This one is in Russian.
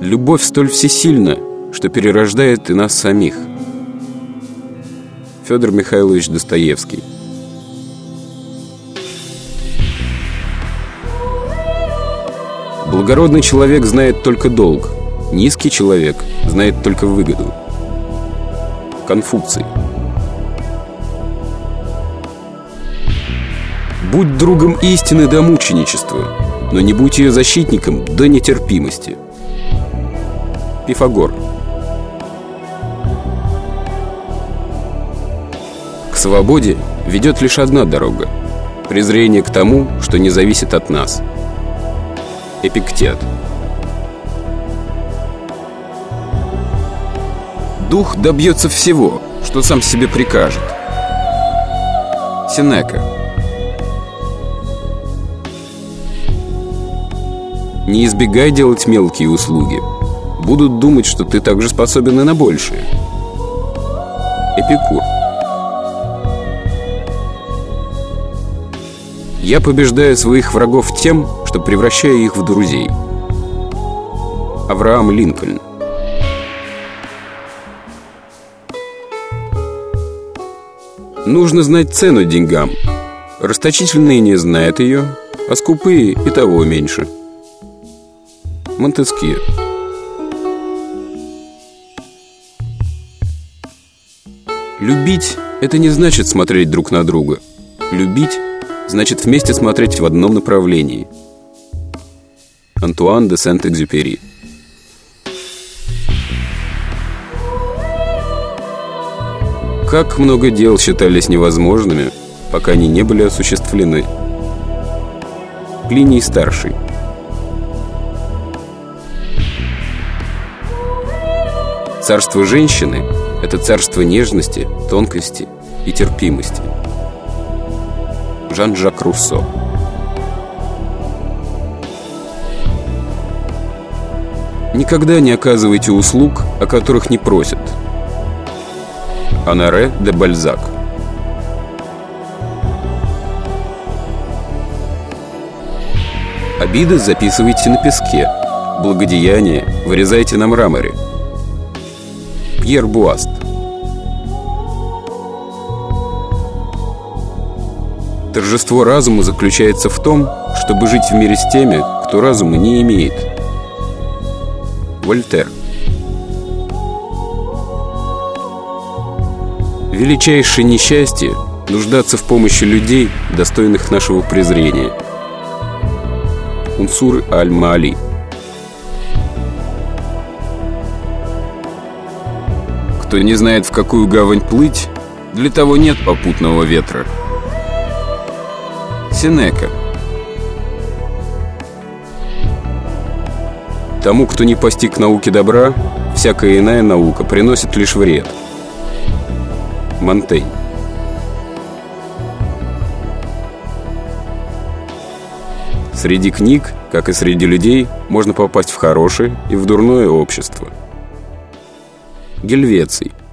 Любовь столь всесильна, что перерождает и нас самих. Федор Михайлович Достоевский Благородный человек знает только долг, низкий человек знает только выгоду. Конфуций Будь другом истины до мученичества, но не будь ее защитником до нетерпимости. Пифагор К свободе ведет лишь одна дорога – презрение к тому, что не зависит от нас. Эпиктет Дух добьется всего, что сам себе прикажет. Синека Не избегай делать мелкие услуги. Будут думать, что ты также способен и на большее. Эпикур Я побеждаю своих врагов тем, что превращаю их в друзей. Авраам Линкольн Нужно знать цену деньгам. Расточительные не знают ее, а скупые и того меньше. Монтескье Любить – это не значит смотреть друг на друга. Любить – значит вместе смотреть в одном направлении. Антуан де Сент-Экзюпери Как много дел считались невозможными, пока они не были осуществлены. Плиний Старший Царство женщины – это царство нежности, тонкости и терпимости. Жан-Жак Руссо Никогда не оказывайте услуг, о которых не просят. Анаре де Бальзак Обиды записывайте на песке, благодеяние вырезайте на мраморе – Пьер Буаст Торжество разума заключается в том, чтобы жить в мире с теми, кто разума не имеет. Вольтер Величайшее несчастье – нуждаться в помощи людей, достойных нашего презрения. Унсур Аль-Мали Кто не знает, в какую гавань плыть, для того нет попутного ветра. Синека Тому, кто не постиг науки добра, всякая иная наука приносит лишь вред. Монтейн Среди книг, как и среди людей, можно попасть в хорошее и в дурное общество – Гельвеций –